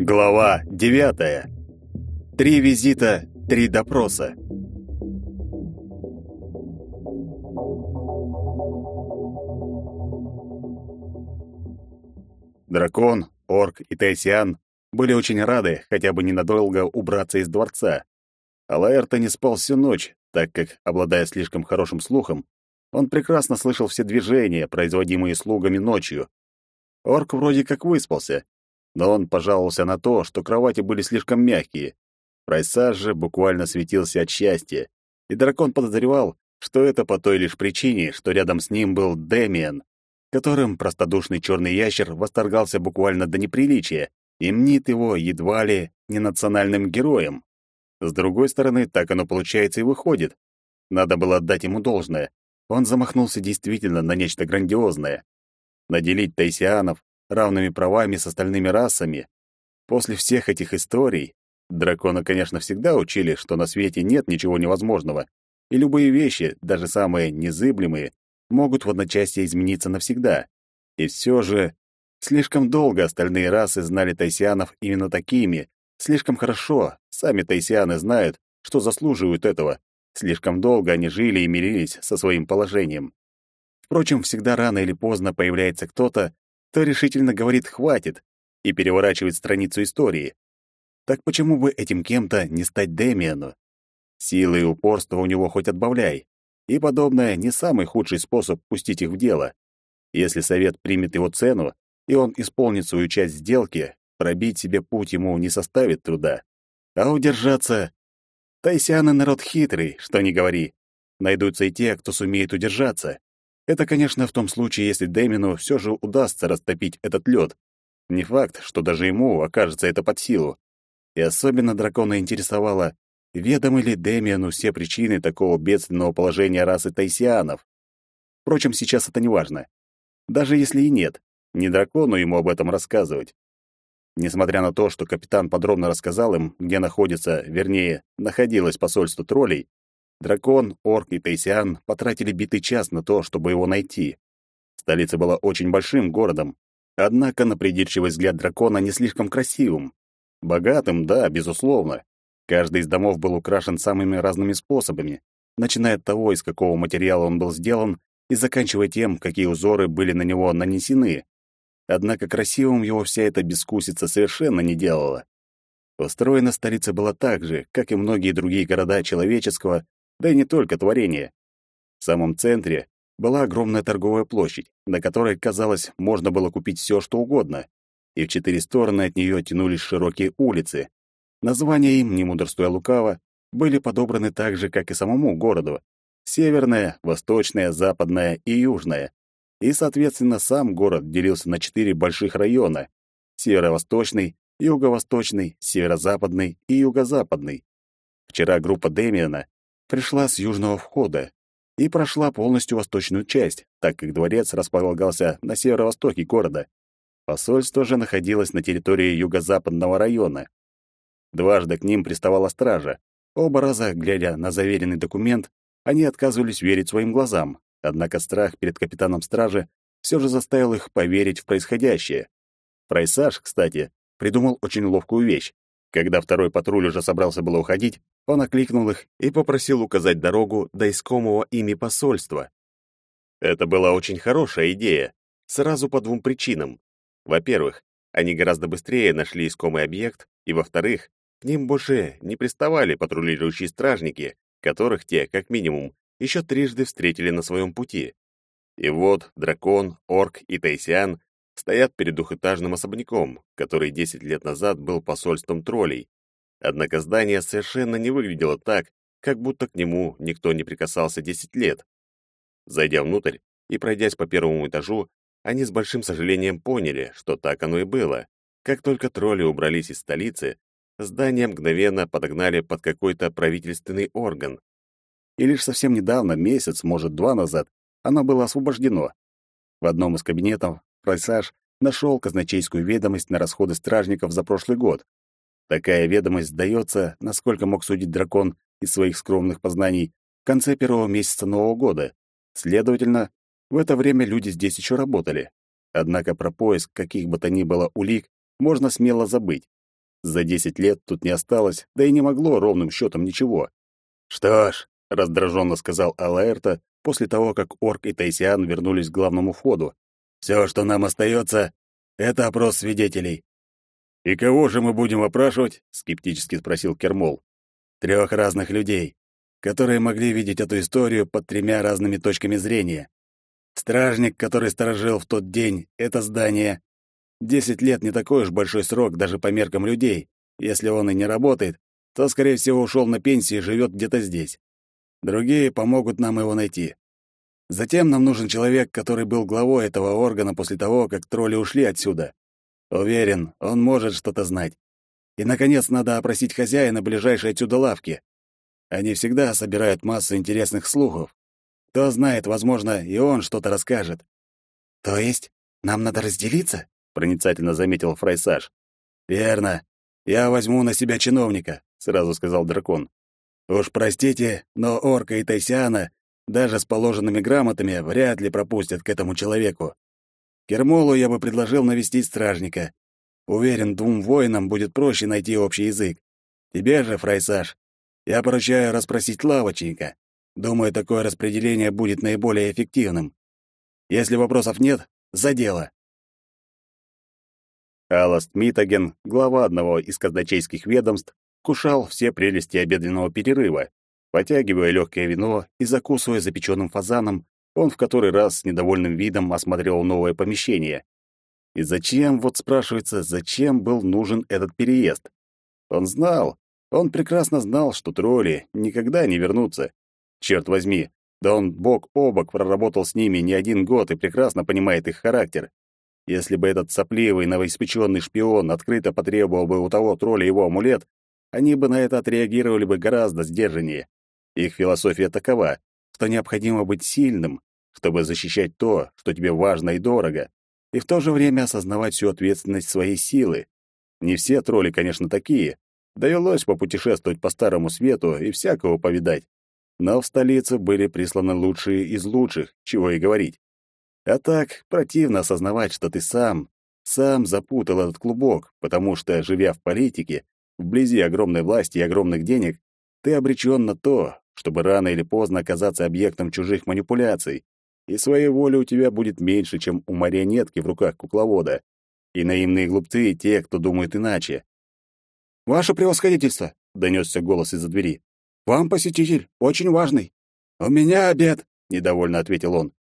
Глава девятая. Три визита, три допроса. Дракон, орк и Тайсиан были очень рады хотя бы ненадолго убраться из дворца. А Лаэрта не спал всю ночь, так как, обладая слишком хорошим слухом, он прекрасно слышал все движения, производимые слугами ночью. Орк вроде как выспался, но он пожаловался на то, что кровати были слишком мягкие. Прайсаж же буквально светился от счастья, и дракон подозревал, что это по той лишь причине, что рядом с ним был Дэмиен, которым простодушный черный ящер восторгался буквально до неприличия и мнит его едва ли не национальным героем. С другой стороны, так оно получается и выходит. Надо было отдать ему должное. Он замахнулся действительно на нечто грандиозное. Наделить тайсианов равными правами с остальными расами. После всех этих историй дракона, конечно, всегда учили, что на свете нет ничего невозможного, и любые вещи, даже самые незыблемые, могут в одночасье измениться навсегда. И все же слишком долго остальные расы знали тайсианов именно такими, слишком хорошо, сами тайсианы знают, что заслуживают этого. Слишком долго они жили и мирились со своим положением. Впрочем, всегда рано или поздно появляется кто-то, кто решительно говорит «хватит» и переворачивает страницу истории. Так почему бы этим кем-то не стать Демиану? Силы и упорство у него хоть отбавляй. И подобное не самый худший способ пустить их в дело. Если совет примет его цену, и он исполнит свою часть сделки, пробить себе путь ему не составит труда. А удержаться... Тайсяны народ хитрый, что ни говори. Найдутся и те, кто сумеет удержаться. Это, конечно, в том случае, если Дэмину все же удастся растопить этот лед. Не факт, что даже ему окажется это под силу. И особенно дракона интересовало, Ведомы ли Демиану все причины такого бедственного положения расы тайсианов? Впрочем, сейчас это не важно. Даже если и нет, не дракону ему об этом рассказывать. Несмотря на то, что капитан подробно рассказал им, где находится, вернее, находилось посольство троллей, дракон, орк и тайсиан потратили битый час на то, чтобы его найти. Столица была очень большим городом, однако на придирчивый взгляд дракона не слишком красивым. Богатым, да, безусловно, Каждый из домов был украшен самыми разными способами, начиная от того, из какого материала он был сделан, и заканчивая тем, какие узоры были на него нанесены. Однако красивым его вся эта бескусица совершенно не делала. Устроена столица была так же, как и многие другие города человеческого, да и не только творения. В самом центре была огромная торговая площадь, на которой, казалось, можно было купить все, что угодно, и в четыре стороны от нее тянулись широкие улицы. Названия им, не мудрствуя лукаво, были подобраны так же, как и самому городу. Северная, восточная, западная и южная. И, соответственно, сам город делился на четыре больших района: северо-восточный, юго-восточный, северо-западный и юго-западный. Вчера группа Демиана пришла с южного входа и прошла полностью восточную часть, так как дворец располагался на северо-востоке города. Посольство же находилось на территории юго-западного района. Дважды к ним приставала стража. Оба раза, глядя на заверенный документ, они отказывались верить своим глазам. Однако страх перед капитаном стражи все же заставил их поверить в происходящее. Прайсаж, кстати, придумал очень ловкую вещь. Когда второй патруль уже собрался было уходить, он окликнул их и попросил указать дорогу до искомого ими посольства. Это была очень хорошая идея, сразу по двум причинам. Во-первых, они гораздо быстрее нашли искомый объект, и, во-вторых, к ним больше не приставали патрулирующие стражники, которых те, как минимум, еще трижды встретили на своем пути. И вот дракон, орк и тайсиан стоят перед двухэтажным особняком, который 10 лет назад был посольством троллей. Однако здание совершенно не выглядело так, как будто к нему никто не прикасался 10 лет. Зайдя внутрь и пройдясь по первому этажу, они с большим сожалением поняли, что так оно и было. Как только тролли убрались из столицы, здание мгновенно подогнали под какой-то правительственный орган. И лишь совсем недавно, месяц, может, два назад, оно было освобождено. В одном из кабинетов Пройсаж нашел казначейскую ведомость на расходы стражников за прошлый год. Такая ведомость сдается, насколько мог судить дракон из своих скромных познаний, конце первого месяца Нового года. Следовательно, в это время люди здесь еще работали. Однако про поиск каких бы то ни было улик можно смело забыть. За десять лет тут не осталось, да и не могло ровным счетом ничего. «Что ж», — раздраженно сказал Алаэрта после того, как Орк и Тайсиан вернулись к главному входу, «все, что нам остается, это опрос свидетелей». «И кого же мы будем опрашивать?» — скептически спросил Кермол. «Трех разных людей, которые могли видеть эту историю под тремя разными точками зрения. Стражник, который сторожил в тот день это здание. Десять лет не такой уж большой срок даже по меркам людей. Если он и не работает, то, скорее всего, ушел на пенсию и живет где-то здесь. Другие помогут нам его найти. Затем нам нужен человек, который был главой этого органа после того, как тролли ушли отсюда. Уверен, он может что-то знать. И, наконец, надо опросить хозяина ближайшей отсюда лавки. Они всегда собирают массу интересных слухов. Кто знает, возможно, и он что-то расскажет. То есть нам надо разделиться? проницательно заметил Фрайсаж. Верно. Я возьму на себя чиновника, сразу сказал дракон. Уж простите, но орка и Тайсиана даже с положенными грамотами вряд ли пропустят к этому человеку. Кермолу я бы предложил навестить стражника. Уверен, двум воинам будет проще найти общий язык. Тебе же, Фрайсаж, я поручаю расспросить лавочника. Думаю, такое распределение будет наиболее эффективным. Если вопросов нет, за дело. Аласт Митаген, глава одного из казначейских ведомств, кушал все прелести обеденного перерыва. Потягивая легкое вино и закусывая запеченным фазаном, он в который раз с недовольным видом осмотрел новое помещение. И зачем, вот спрашивается, зачем был нужен этот переезд? Он знал, он прекрасно знал, что тролли никогда не вернутся. Черт возьми, да он бок о бок проработал с ними не один год и прекрасно понимает их характер. Если бы этот сопливый, новоиспеченный шпион открыто потребовал бы у того тролля его амулет, они бы на это отреагировали бы гораздо сдержаннее. Их философия такова, что необходимо быть сильным, чтобы защищать то, что тебе важно и дорого, и в то же время осознавать всю ответственность своей силы. Не все тролли, конечно, такие, Довелось попутешествовать по Старому Свету и всякого повидать. Но в столице были присланы лучшие из лучших, чего и говорить. А так, противно осознавать, что ты сам, сам запутал этот клубок, потому что, живя в политике, вблизи огромной власти и огромных денег, ты обречен на то, чтобы рано или поздно оказаться объектом чужих манипуляций, и своей воли у тебя будет меньше, чем у марионетки в руках кукловода. И наивные глупцы — те, кто думает иначе. «Ваше превосходительство!» — донесся голос из-за двери. «Вам посетитель, очень важный». «У меня обед», — недовольно ответил он.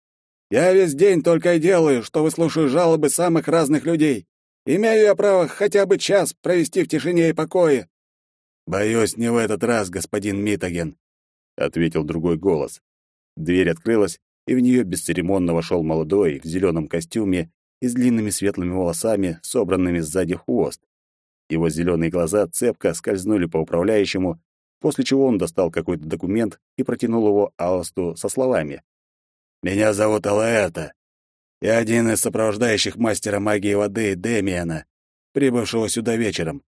«Я весь день только и делаю, что выслушаю жалобы самых разных людей. Имею я право хотя бы час провести в тишине и покое». «Боюсь, не в этот раз, господин Митаген», — ответил другой голос. Дверь открылась, и в нее бесцеремонно вошел молодой в зеленом костюме и с длинными светлыми волосами, собранными сзади хвост. Его зеленые глаза цепко скользнули по управляющему, после чего он достал какой-то документ и протянул его Аласту со словами. «Меня зовут Алаэта. Я один из сопровождающих мастера магии воды Демиана, прибывшего сюда вечером.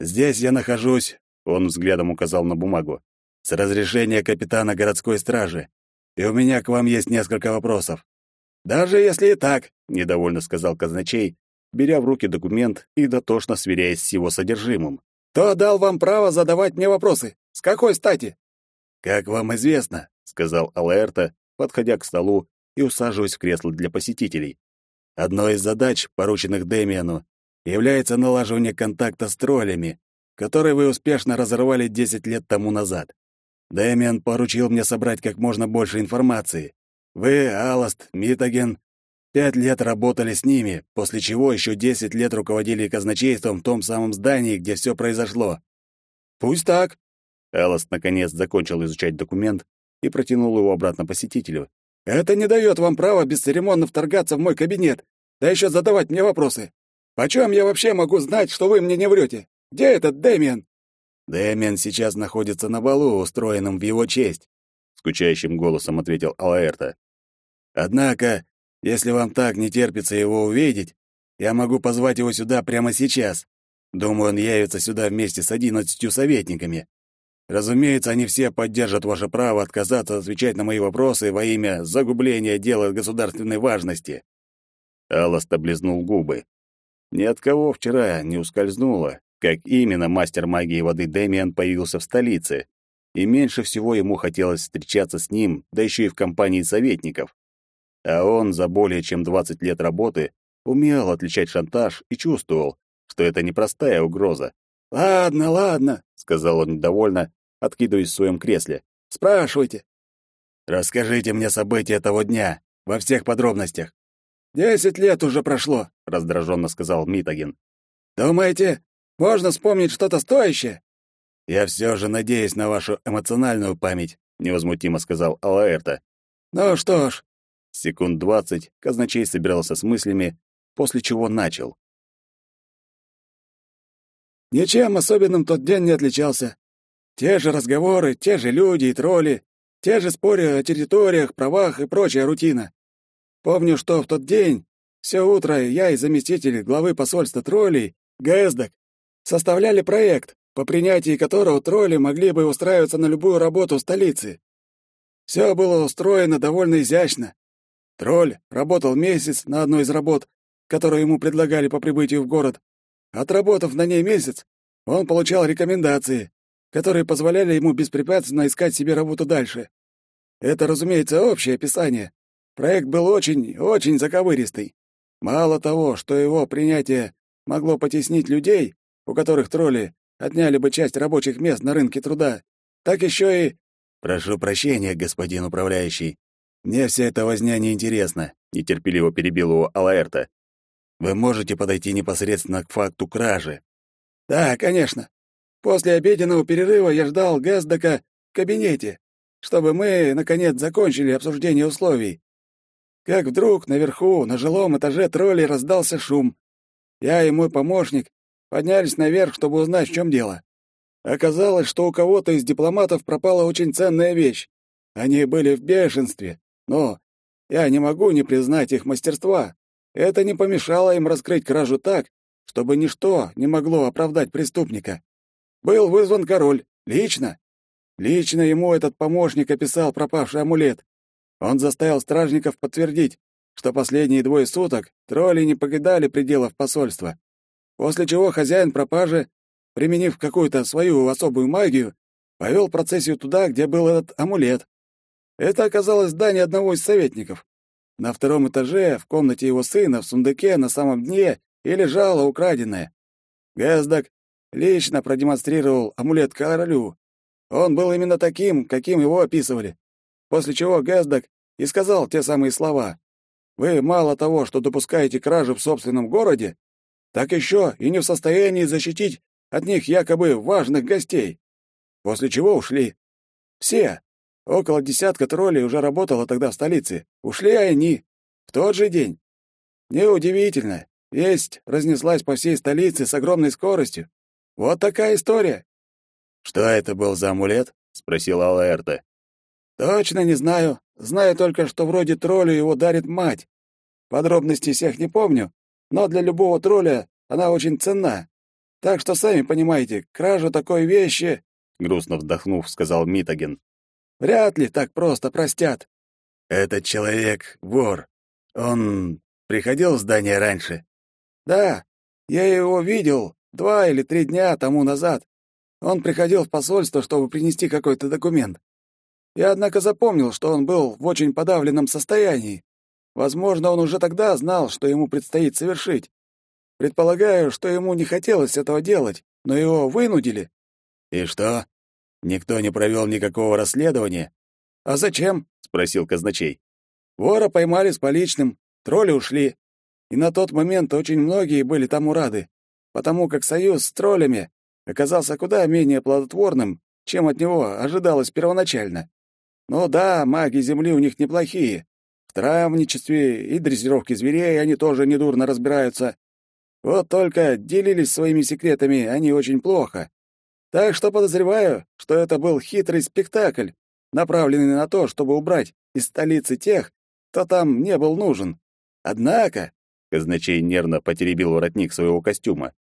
Здесь я нахожусь, — он взглядом указал на бумагу, — с разрешения капитана городской стражи, и у меня к вам есть несколько вопросов». «Даже если и так», — недовольно сказал казначей, беря в руки документ и дотошно сверяясь с его содержимым. «Кто дал вам право задавать мне вопросы? С какой стати?» «Как вам известно», — сказал Алаэрта, подходя к столу и усаживаясь в кресло для посетителей. «Одной из задач, порученных Демиану, является налаживание контакта с троллями, который вы успешно разорвали 10 лет тому назад. Дэмиан поручил мне собрать как можно больше информации. Вы, Аласт, Митаген Пять лет работали с ними, после чего еще десять лет руководили казначейством в том самом здании, где все произошло. Пусть так. Эллас наконец закончил изучать документ и протянул его обратно посетителю. Это не дает вам права бесцеремонно вторгаться в мой кабинет, да еще задавать мне вопросы. Почем я вообще могу знать, что вы мне не врете? Где этот Дэмиан? Дэмиан сейчас находится на балу, устроенном в его честь, скучающим голосом ответил Алаэрта. Однако если вам так не терпится его увидеть, я могу позвать его сюда прямо сейчас. Думаю, он явится сюда вместе с одиннадцатью советниками. Разумеется, они все поддержат ваше право отказаться отвечать на мои вопросы во имя загубления дела государственной важности. Алласт облизнул губы. Ни от кого вчера не ускользнуло, как именно мастер магии воды Дэмиан появился в столице, и меньше всего ему хотелось встречаться с ним, да еще и в компании советников. А он за более чем 20 лет работы умел отличать шантаж и чувствовал, что это непростая угроза. «Ладно, ладно», — сказал он недовольно, откидываясь в своем кресле. «Спрашивайте». «Расскажите мне события того дня, во всех подробностях». «Десять лет уже прошло», — раздраженно сказал Митагин. «Думаете, можно вспомнить что-то стоящее?» «Я все же надеюсь на вашу эмоциональную память», — невозмутимо сказал Алаэрта. «Ну что ж». Секунд двадцать казначей собирался с мыслями, после чего начал. Ничем особенным тот день не отличался. Те же разговоры, те же люди и тролли, те же споры о территориях, правах и прочая рутина. Помню, что в тот день все утро я и заместитель главы посольства троллей, Гэздок, составляли проект, по принятии которого тролли могли бы устраиваться на любую работу в столице. Все было устроено довольно изящно. Тролль работал месяц на одной из работ, которую ему предлагали по прибытию в город. Отработав на ней месяц, он получал рекомендации, которые позволяли ему беспрепятственно искать себе работу дальше. Это, разумеется, общее описание. Проект был очень, очень заковыристый. Мало того, что его принятие могло потеснить людей, у которых тролли отняли бы часть рабочих мест на рынке труда, так еще и... «Прошу прощения, господин управляющий. Мне вся эта возня неинтересна», — нетерпеливо перебил его Алаэрта. «Вы можете подойти непосредственно к факту кражи?» «Да, конечно. После обеденного перерыва я ждал Гэсдока в кабинете, чтобы мы, наконец, закончили обсуждение условий. Как вдруг наверху, на жилом этаже троллей раздался шум. Я и мой помощник поднялись наверх, чтобы узнать, в чем дело. Оказалось, что у кого-то из дипломатов пропала очень ценная вещь. Они были в бешенстве, но я не могу не признать их мастерства. Это не помешало им раскрыть кражу так, чтобы ничто не могло оправдать преступника. Был вызван король, лично. Лично ему этот помощник описал пропавший амулет. Он заставил стражников подтвердить, что последние двое суток тролли не покидали пределов посольства. После чего хозяин пропажи, применив какую-то свою особую магию, повел процессию туда, где был этот амулет. Это оказалось здание одного из советников. На втором этаже, в комнате его сына, в сундуке на самом дне и лежало украденное. Гэздок лично продемонстрировал амулет королю. Он был именно таким, каким его описывали. После чего Гэздок и сказал те самые слова. «Вы мало того, что допускаете кражи в собственном городе, так еще и не в состоянии защитить от них якобы важных гостей». После чего ушли. Все. Около десятка троллей уже работало тогда в столице. Ушли они. В тот же день. Неудивительно. Весть разнеслась по всей столице с огромной скоростью. Вот такая история. Что это был за амулет? спросил Алаэрта. Точно не знаю. Знаю только, что вроде троллю его дарит мать. Подробностей всех не помню, но для любого тролля она очень ценна. Так что сами понимаете, кражу такой вещи, грустно вздохнув, сказал Митаген. Вряд ли так просто простят. Этот человек вор. Он приходил в здание раньше. Да, я его видел два или три дня тому назад. Он приходил в посольство, чтобы принести какой-то документ. Я, однако, запомнил, что он был в очень подавленном состоянии. Возможно, он уже тогда знал, что ему предстоит совершить. Предполагаю, что ему не хотелось этого делать, но его вынудили. И что? Никто не провел никакого расследования? А зачем? спросил казначей. Вора поймали с поличным, тролли ушли. И на тот момент очень многие были тому рады, потому как союз с троллями оказался куда менее плодотворным, чем от него ожидалось первоначально. Ну да, маги Земли у них неплохие. В травничестве и дрессировке зверей они тоже недурно разбираются. Вот только делились своими секретами они очень плохо. Так что подозреваю, что это был хитрый спектакль, направленный на то, чтобы убрать из столицы тех, кто там не был нужен. Однако Казначей нервно потеребил воротник своего костюма.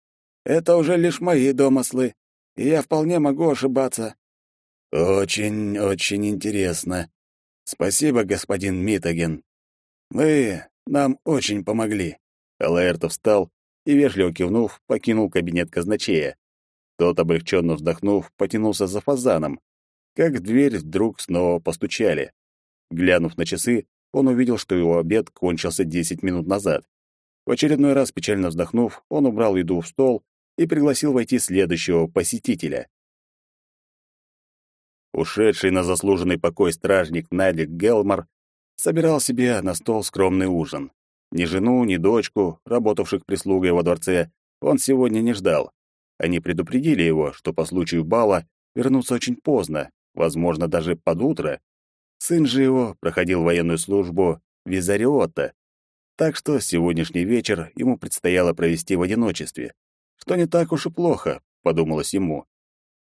«Это уже лишь мои домыслы, и я вполне могу ошибаться. Очень-очень интересно. Спасибо, господин Митаген. Вы нам очень помогли. Алаэртов встал и, вежливо кивнув, покинул кабинет казначея. Тот, облегченно вздохнув, потянулся за фазаном, как в дверь вдруг снова постучали. Глянув на часы, он увидел, что его обед кончился десять минут назад. В очередной раз, печально вздохнув, он убрал еду в стол и пригласил войти следующего посетителя. Ушедший на заслуженный покой стражник Надик Гелмар собирал себе на стол скромный ужин. Ни жену, ни дочку, работавших прислугой во дворце, он сегодня не ждал. Они предупредили его, что по случаю бала вернутся очень поздно, возможно, даже под утро. Сын же его проходил военную службу Визариота, так что сегодняшний вечер ему предстояло провести в одиночестве, что не так уж и плохо, подумалось ему.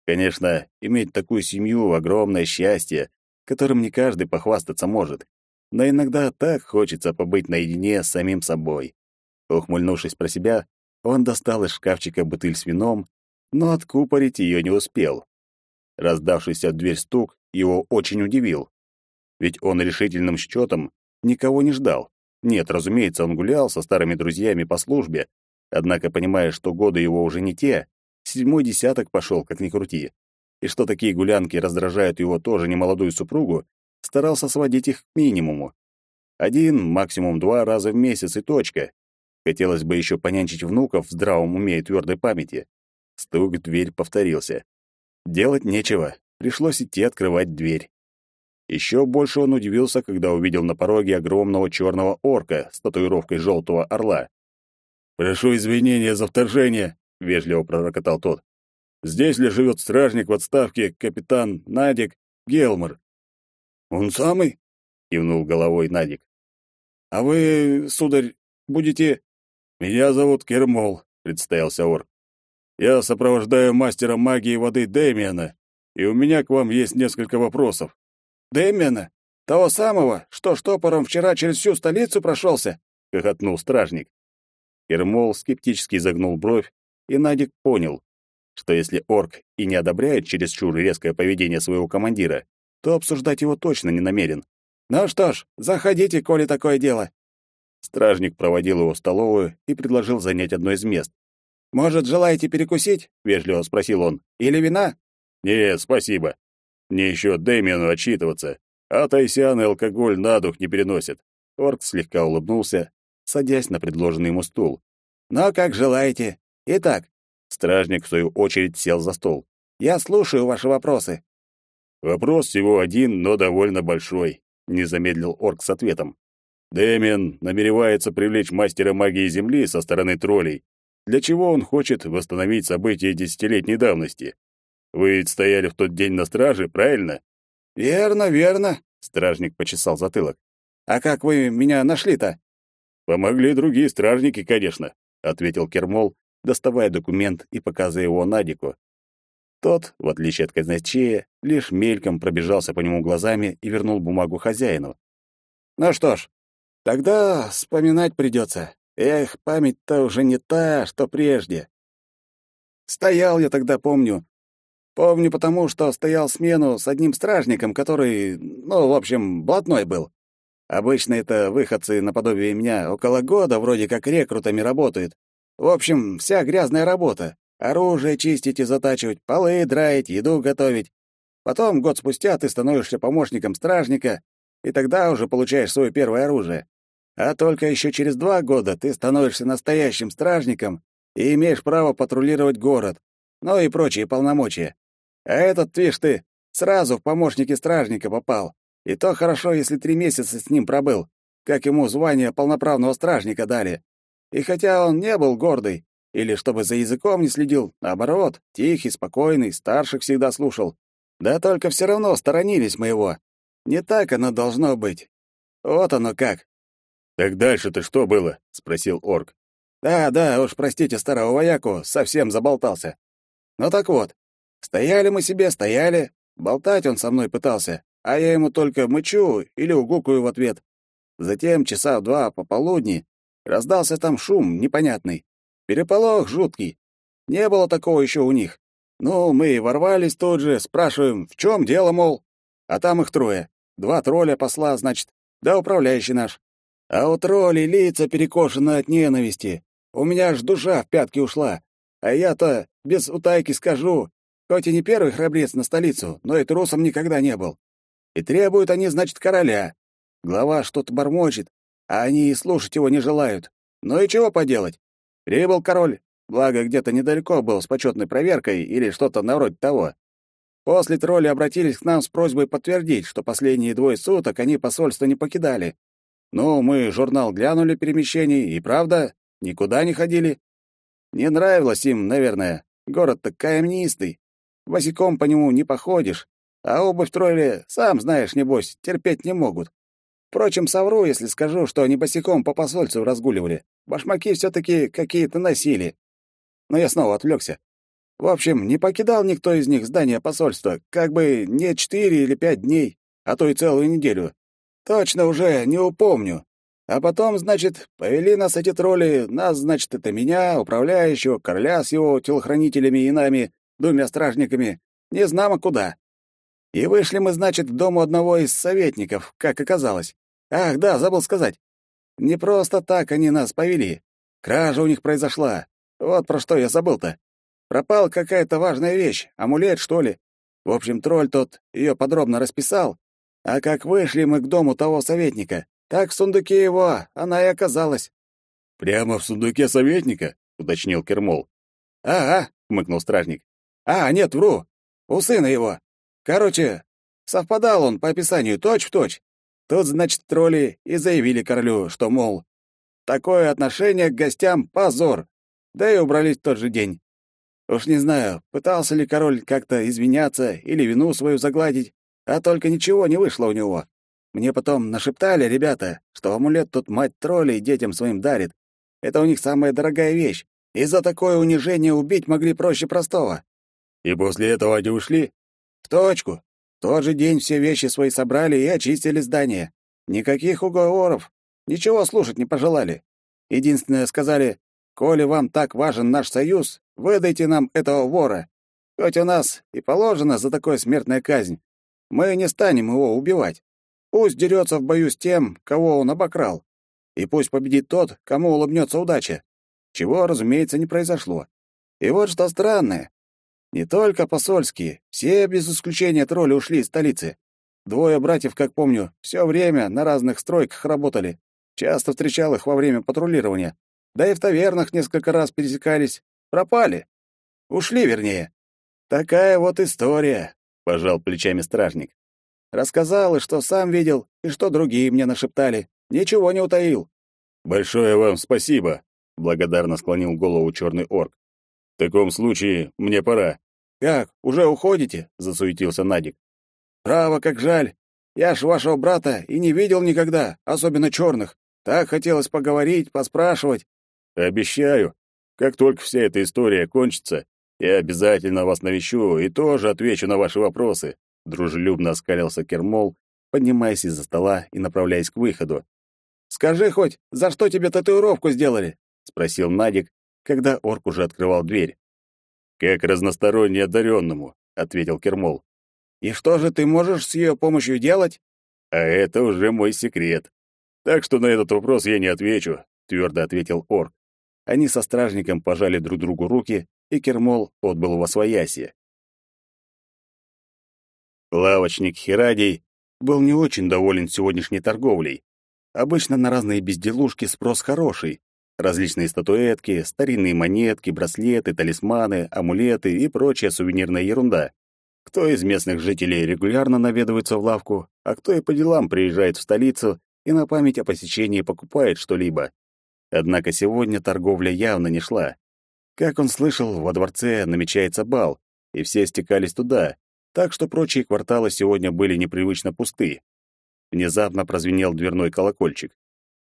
Конечно, иметь такую семью — огромное счастье, которым не каждый похвастаться может, но иногда так хочется побыть наедине с самим собой. Ухмыльнувшись про себя, он достал из шкафчика бутыль с вином, но откупорить ее не успел. Раздавшийся в дверь стук его очень удивил. Ведь он решительным счетом никого не ждал. Нет, разумеется, он гулял со старыми друзьями по службе, однако, понимая, что годы его уже не те, седьмой десяток пошел, как ни крути, и что такие гулянки раздражают его тоже немолодую супругу, старался сводить их к минимуму. Один, максимум два раза в месяц и точка. Хотелось бы еще понянчить внуков в здравом уме и твердой памяти. Стук в дверь повторился. Делать нечего, пришлось идти открывать дверь. Еще больше он удивился, когда увидел на пороге огромного черного орка с татуировкой желтого орла. «Прошу извинения за вторжение», — вежливо пророкотал тот. «Здесь ли живет стражник в отставке, капитан Надик Гелмор?» «Он самый?» — кивнул головой Надик. «А вы, сударь, будете...» «Меня зовут Кермол», — представился орк. Я сопровождаю мастера магии воды Дэмиана, и у меня к вам есть несколько вопросов. Дэмиана? Того самого, что штопором вчера через всю столицу прошелся? хохотнул стражник. Кермол скептически загнул бровь, и Надик понял, что если орк и не одобряет чересчур резкое поведение своего командира, то обсуждать его точно не намерен. «Ну что ж, заходите, коли такое дело». Стражник проводил его в столовую и предложил занять одно из мест, «Может, желаете перекусить?» — вежливо спросил он. «Или вина?» «Нет, спасибо. Мне еще Дэмиону отчитываться, а Тайсиан алкоголь на дух не переносят». Орк слегка улыбнулся, садясь на предложенный ему стул. «Но как желаете. Итак...» Стражник, в свою очередь, сел за стол. «Я слушаю ваши вопросы». «Вопрос всего один, но довольно большой», — не замедлил орк с ответом. Дэмиан намеревается привлечь мастера магии Земли со стороны троллей, для чего он хочет восстановить события десятилетней давности. Вы стояли в тот день на страже, правильно? Верно, верно, стражник почесал затылок. А как вы меня нашли-то? Помогли другие стражники, конечно, ответил Кермол, доставая документ и показывая его Надику. Тот, в отличие от казначея, лишь мельком пробежался по нему глазами и вернул бумагу хозяину. Ну что ж, тогда вспоминать придется. Эх, память-то уже не та, что прежде. Стоял я тогда, помню. Помню потому, что стоял смену с одним стражником, который, ну, в общем, блатной был. Обычно это выходцы наподобие меня около года вроде как рекрутами работают. В общем, вся грязная работа. Оружие чистить и затачивать, полы драить, еду готовить. Потом, год спустя, ты становишься помощником стражника, и тогда уже получаешь свое первое оружие. А только еще через два года ты становишься настоящим стражником и имеешь право патрулировать город, ну и прочие полномочия. А этот, видишь ты, сразу в помощники стражника попал. И то хорошо, если три месяца с ним пробыл, как ему звание полноправного стражника дали. И хотя он не был гордый, или чтобы за языком не следил, наоборот, тихий, спокойный, старших всегда слушал. Да только все равно сторонились моего. Не так оно должно быть. Вот оно как. «Так дальше-то что было?» — спросил орк. «Да, да, уж простите старого вояку, совсем заболтался. Ну так вот, стояли мы себе, стояли, болтать он со мной пытался, а я ему только мычу или угукаю в ответ. Затем часа в два пополудни раздался там шум непонятный. Переполох жуткий. Не было такого еще у них. Ну, мы и ворвались тут же, спрашиваем, в чем дело, мол. А там их трое. Два тролля посла, значит, да управляющий наш. А у троллей лица перекошены от ненависти. У меня аж душа в пятки ушла. А я-то без утайки скажу, хоть и не первый храбрец на столицу, но и трусом никогда не был. И требуют они, значит, короля. Глава что-то бормочет, а они и слушать его не желают. Ну и чего поделать? Прибыл король, благо где-то недалеко был с почетной проверкой или что-то на вроде того. После тролли обратились к нам с просьбой подтвердить, что последние двое суток они посольство не покидали. Ну, мы журнал глянули перемещений, и правда, никуда не ходили. Не нравилось им, наверное. Город-то каменистый. Босиком по нему не походишь, а обувь тролли, сам знаешь, небось, терпеть не могут. Впрочем, совру, если скажу, что они босиком по посольству разгуливали. Башмаки все-таки какие-то носили. Но я снова отвлекся. В общем, не покидал никто из них здание посольства, как бы не четыре или пять дней, а то и целую неделю. Точно уже не упомню. А потом, значит, повели нас эти тролли, нас, значит, это меня, управляющего, короля с его телохранителями и нами, двумя стражниками, не знамо куда. И вышли мы, значит, к дому одного из советников, как оказалось. Ах, да, забыл сказать. Не просто так они нас повели. Кража у них произошла. Вот про что я забыл-то. Пропала какая-то важная вещь, амулет, что ли. В общем, тролль тот ее подробно расписал. А как вышли мы к дому того советника, так в сундуке его она и оказалась. «Прямо в сундуке советника?» — уточнил Кермол. «Ага», — хмыкнул стражник. «А, нет, вру. У сына его. Короче, совпадал он по описанию точь-в-точь. Точь. Тут, значит, тролли и заявили королю, что, мол, такое отношение к гостям — позор, да и убрались в тот же день. Уж не знаю, пытался ли король как-то извиняться или вину свою загладить, а только ничего не вышло у него. Мне потом нашептали ребята, что амулет тут мать троллей детям своим дарит. Это у них самая дорогая вещь, и за такое унижение убить могли проще простого. И после этого они ушли? В точку тот же день все вещи свои собрали и очистили здание. Никаких уговоров. Ничего слушать не пожелали. Единственное, сказали, «Коли вам так важен наш союз, выдайте нам этого вора. Хоть у нас и положено за такое смертная казнь, мы не станем его убивать. Пусть дерется в бою с тем, кого он обокрал. И пусть победит тот, кому улыбнется удача. Чего, разумеется, не произошло. И вот что странное. Не только посольские, все без исключения тролли ушли из столицы. Двое братьев, как помню, все время на разных стройках работали. Часто встречал их во время патрулирования. Да и в тавернах несколько раз пересекались. Пропали. Ушли, вернее. Такая вот история, — пожал плечами стражник. Рассказал, и что сам видел, и что другие мне нашептали. Ничего не утаил. «Большое вам спасибо», — благодарно склонил голову черный орк. «В таком случае мне пора. «Как, уже уходите?» — засуетился Надик. «Право, как жаль. Я ж вашего брата и не видел никогда, особенно черных. Так хотелось поговорить, поспрашивать». «Обещаю, как только вся эта история кончится, я обязательно вас навещу и тоже отвечу на ваши вопросы», — дружелюбно оскалился Кермол, поднимаясь из-за стола и направляясь к выходу. «Скажи хоть, за что тебе татуировку сделали?» — спросил Надик, когда орк уже открывал дверь. «Как разносторонне одаренному», — ответил Кермол. «И что же ты можешь с ее помощью делать?» «А это уже мой секрет. Так что на этот вопрос я не отвечу», — твердо ответил Орк. Они со стражником пожали друг другу руки, и Кермол отбыл во свояси. Лавочник Хирадий был не очень доволен сегодняшней торговлей. Обычно на разные безделушки спрос хороший, Различные статуэтки, старинные монетки, браслеты, талисманы, амулеты и прочая сувенирная ерунда. Кто из местных жителей регулярно наведывается в лавку, а кто и по делам приезжает в столицу и на память о посещении покупает что-либо. Однако сегодня торговля явно не шла. Как он слышал, во дворце намечается бал, и все стекались туда, так что прочие кварталы сегодня были непривычно пусты. Внезапно прозвенел дверной колокольчик.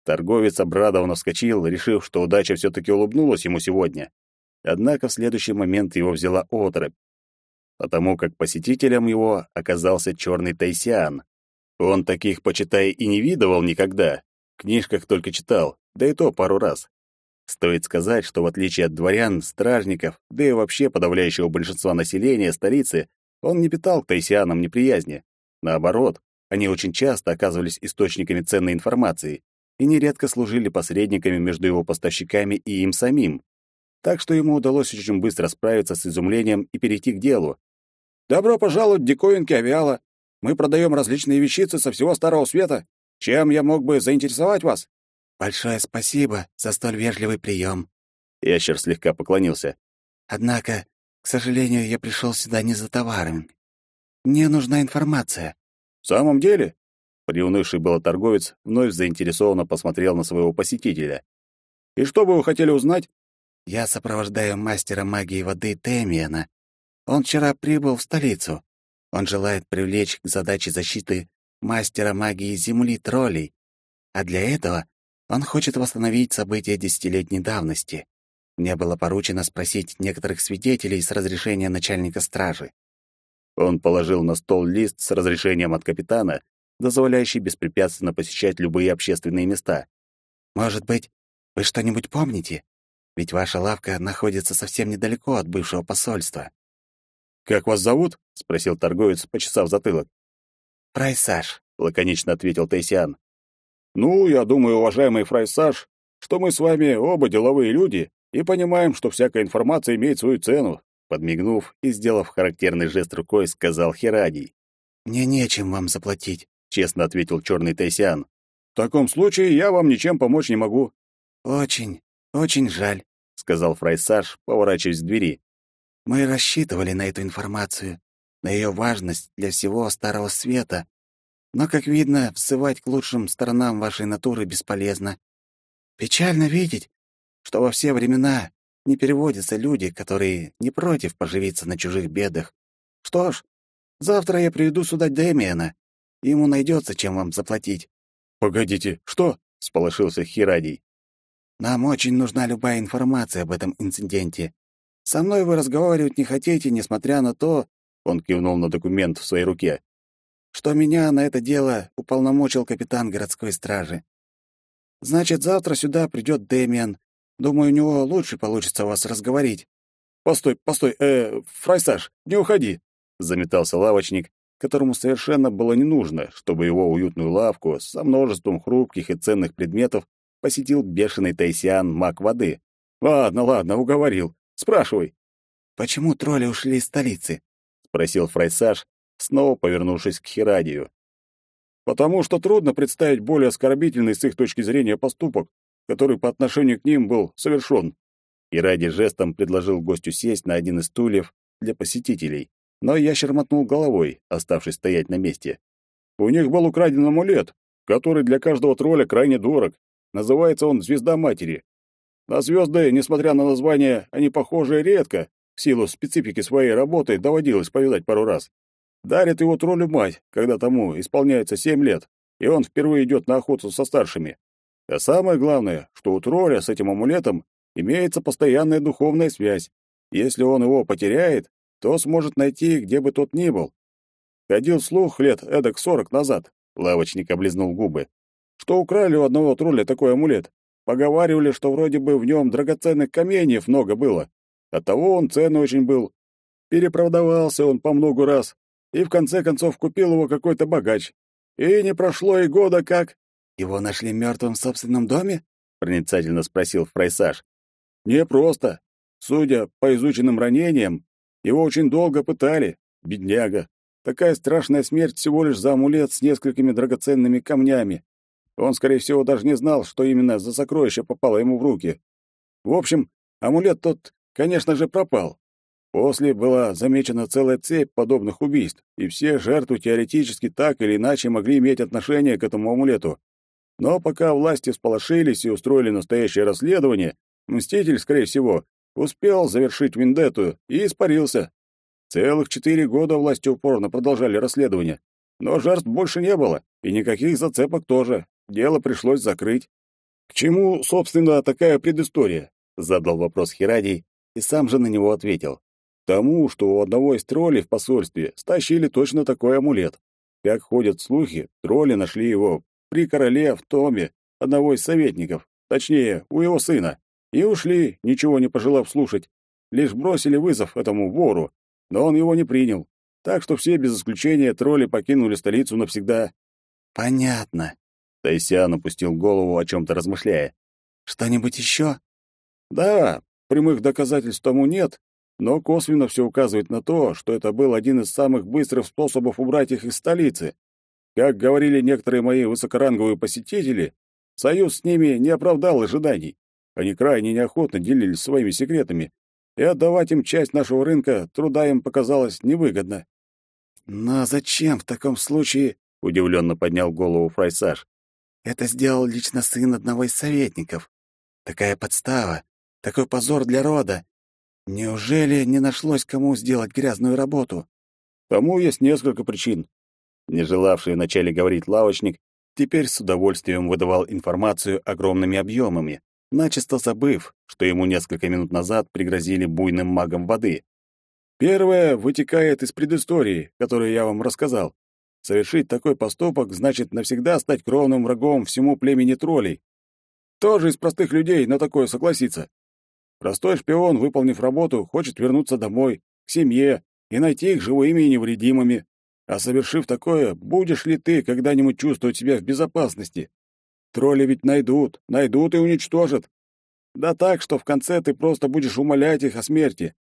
Торговец обрадованно вскочил, решив, что удача все-таки улыбнулась ему сегодня. Однако в следующий момент его взяла оторопь, потому как посетителем его оказался черный тайсиан. Он таких, почитай, и не видывал никогда. В книжках только читал, да и то пару раз. Стоит сказать, что в отличие от дворян, стражников, да и вообще подавляющего большинства населения столицы, он не питал к тайсианам неприязни. Наоборот, они очень часто оказывались источниками ценной информации и нередко служили посредниками между его поставщиками и им самим. Так что ему удалось очень быстро справиться с изумлением и перейти к делу. «Добро пожаловать в диковинки Авиала. Мы продаем различные вещицы со всего Старого Света. Чем я мог бы заинтересовать вас?» «Большое спасибо за столь вежливый прием». Ящер слегка поклонился. «Однако, к сожалению, я пришел сюда не за товарами. Мне нужна информация». «В самом деле?» Приунывший было торговец вновь заинтересованно посмотрел на своего посетителя. «И что бы вы хотели узнать?» «Я сопровождаю мастера магии воды Темиена. Он вчера прибыл в столицу. Он желает привлечь к задаче защиты мастера магии земли троллей. А для этого он хочет восстановить события десятилетней давности. Мне было поручено спросить некоторых свидетелей с разрешения начальника стражи. Он положил на стол лист с разрешением от капитана, дозволяющий беспрепятственно посещать любые общественные места. «Может быть, вы что-нибудь помните? Ведь ваша лавка находится совсем недалеко от бывшего посольства». «Как вас зовут?» — спросил торговец, почесав затылок. «Фрайсаж», — лаконично ответил Тайсиан. «Ну, я думаю, уважаемый Фрайсаж, что мы с вами оба деловые люди и понимаем, что всякая информация имеет свою цену», подмигнув и сделав характерный жест рукой, сказал Херадий. «Мне нечем вам заплатить», — честно ответил черный Тайсиан. «В таком случае я вам ничем помочь не могу». «Очень, очень жаль», — сказал Фрайсаж, поворачиваясь к двери. Мы рассчитывали на эту информацию, на ее важность для всего Старого Света. Но, как видно, всывать к лучшим сторонам вашей натуры бесполезно. Печально видеть, что во все времена не переводятся люди, которые не против поживиться на чужих бедах. Что ж, завтра я приведу сюда Дэмиана. Ему найдется, чем вам заплатить. «Погодите, что?» — сполошился Хирадий. «Нам очень нужна любая информация об этом инциденте. Со мной вы разговаривать не хотите, несмотря на то, он кивнул на документ в своей руке, что меня на это дело уполномочил капитан городской стражи. Значит, завтра сюда придет Дэмиан. Думаю, у него лучше получится вас разговорить. Постой, постой, э, Фрайсаж, не уходи, заметался лавочник, которому совершенно было не нужно, чтобы его уютную лавку со множеством хрупких и ценных предметов посетил бешеный тайсиан маг воды. Ладно, ладно, уговорил. Спрашивай. Почему тролли ушли из столицы? спросил Фрайсаж, снова повернувшись к Хирадию. Потому что трудно представить более оскорбительный с их точки зрения поступок, который по отношению к ним был совершен. Хирадий жестом предложил гостю сесть на один из стульев для посетителей, но ящер мотнул головой, оставшись стоять на месте. У них был украден амулет, который для каждого тролля крайне дорог. Называется он «Звезда Матери». На звезды, несмотря на название, они похожи редко, в силу специфики своей работы доводилось повидать пару раз. Дарит его троллю мать, когда тому исполняется семь лет, и он впервые идет на охоту со старшими. А самое главное, что у тролля с этим амулетом имеется постоянная духовная связь. Если он его потеряет, то сможет найти, где бы тот ни был. Ходил слух лет эдак сорок назад, лавочник облизнул губы, что украли у одного тролля такой амулет, Поговаривали, что вроде бы в нем драгоценных каменьев много было. Оттого он ценный очень был. Перепродавался он по много раз, и в конце концов купил его какой-то богач. И не прошло и года как... «Его нашли мертвым в собственном доме?» — проницательно спросил Фрайсаж. «Не просто. Судя по изученным ранениям, его очень долго пытали. Бедняга. Такая страшная смерть всего лишь за амулет с несколькими драгоценными камнями. Он, скорее всего, даже не знал, что именно за сокровище попало ему в руки. В общем, амулет тот, конечно же, пропал. После была замечена целая цепь подобных убийств, и все жертвы теоретически так или иначе могли иметь отношение к этому амулету. Но пока власти всполошились и устроили настоящее расследование, Мститель, скорее всего, успел завершить вендетту и испарился. Целых четыре года власти упорно продолжали расследование, но жертв больше не было, и никаких зацепок тоже. Дело пришлось закрыть. К чему, собственно, такая предыстория? Задал вопрос Хирадий и сам же на него ответил. Тому, что у одного из троллей в посольстве стащили точно такой амулет. Как ходят слухи, тролли нашли его при короле в томе одного из советников, точнее, у его сына. И ушли, ничего не пожелав слушать. Лишь бросили вызов этому вору, но он его не принял. Так что все без исключения тролли покинули столицу навсегда. Понятно. Тайсиан опустил голову, о чем то размышляя. Что-нибудь еще? Да, прямых доказательств тому нет, но косвенно все указывает на то, что это был один из самых быстрых способов убрать их из столицы. Как говорили некоторые мои высокоранговые посетители, союз с ними не оправдал ожиданий. Они крайне неохотно делились своими секретами, и отдавать им часть нашего рынка труда им показалось невыгодно. «Но зачем в таком случае?» — удивленно поднял голову Фрайсаж. «Это сделал лично сын одного из советников. Такая подстава, такой позор для рода. Неужели не нашлось кому сделать грязную работу? Тому есть несколько причин. Не желавший вначале говорить лавочник, теперь с удовольствием выдавал информацию огромными объемами, начисто забыв, что ему несколько минут назад пригрозили буйным магом воды. Первое вытекает из предыстории, которую я вам рассказал. Совершить такой поступок значит навсегда стать кровным врагом всему племени троллей. Тоже из простых людей на такое согласиться. Простой шпион, выполнив работу, хочет вернуться домой, к семье и найти их живыми и невредимыми. А совершив такое, будешь ли ты когда-нибудь чувствовать себя в безопасности? Тролли ведь найдут, найдут и уничтожат. Да так, что в конце ты просто будешь умолять их о смерти.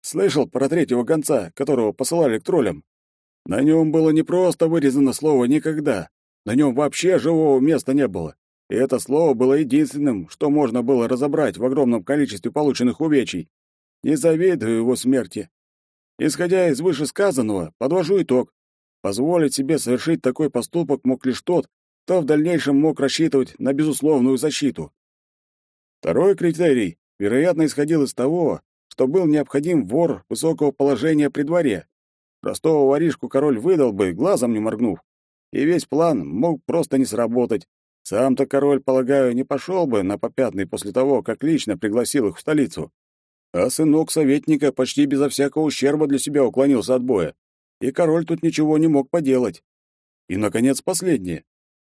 Слышал про третьего гонца, которого посылали к троллям? На нем было не просто вырезано слово «никогда». На нем вообще живого места не было. И это слово было единственным, что можно было разобрать в огромном количестве полученных увечий. Не завидую его смерти. Исходя из вышесказанного, подвожу итог. Позволить себе совершить такой поступок мог лишь тот, кто в дальнейшем мог рассчитывать на безусловную защиту. Второй критерий, вероятно, исходил из того, что был необходим вор высокого положения при дворе. Простого воришку король выдал бы, глазом не моргнув. И весь план мог просто не сработать, сам-то король, полагаю, не пошел бы на попятный после того, как лично пригласил их в столицу. А сынок советника почти безо всякого ущерба для себя уклонился от боя. И король тут ничего не мог поделать. И, наконец, последнее.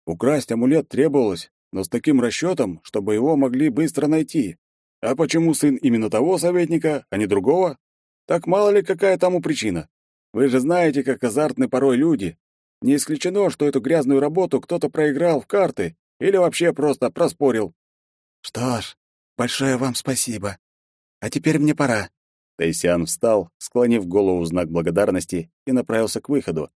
Украсть амулет требовалось, но с таким расчетом, чтобы его могли быстро найти. А почему сын именно того советника, а не другого? Так мало ли какая тому причина. Вы же знаете, как азартны порой люди. Не исключено, что эту грязную работу кто-то проиграл в карты или вообще просто проспорил. Что ж, большое вам спасибо. А теперь мне пора. Тайсиан встал, склонив голову в знак благодарности и направился к выходу.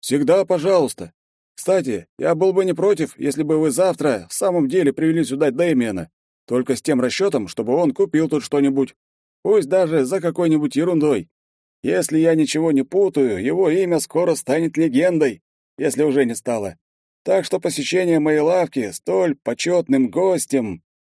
Всегда, пожалуйста. Кстати, я был бы не против, если бы вы завтра в самом деле привели сюда Дэмиана, только с тем расчетом, чтобы он купил тут что-нибудь. Пусть даже за какой-нибудь ерундой. Если я ничего не путаю, его имя скоро станет легендой, если уже не стало. Так что посещение моей лавки столь почетным гостем